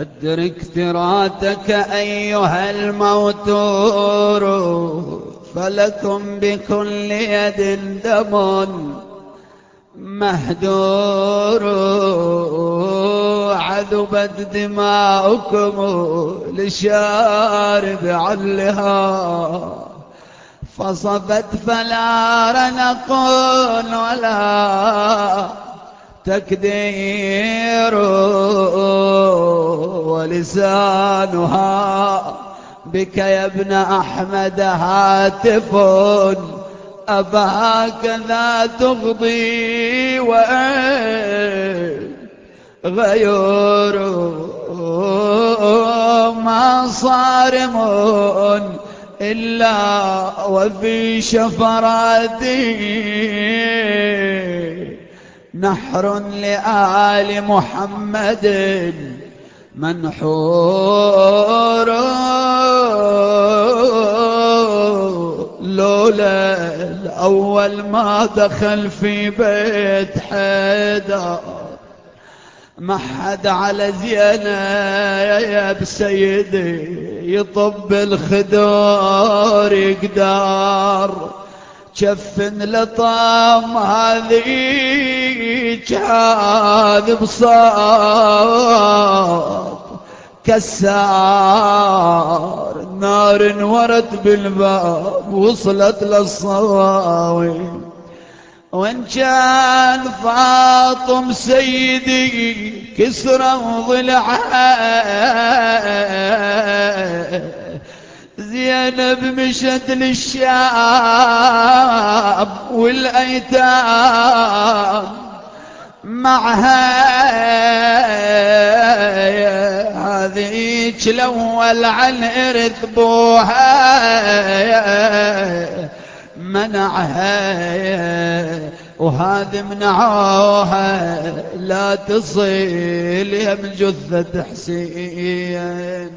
أدرك تراتك أيها الموتور فلكم بكل يد دم مهدور. عذبت دماؤكم لشارب علها. فصفت فلا نقول ولا تكدير. ولسانها بك يا ابن أحمد هاتف أفهكذا تغضي وإن غيور ما صارم إلا وفي شفراته نحر لآل محمد منحور لولا الأول ما دخل في بيت حيدر. ما حد على زينب سيدي يطب الخدور يقدر جفن لطام هذه كاذب صار كسار نار انورت بالباب وصلت للصواوي. وإن كان فاطم سيدي كسرا ضلعها زينب مشت للشام والأيتام معها هذيك الأول عن ارث بوها منعها وهذه منعوها لا تصل يم جثة حسين.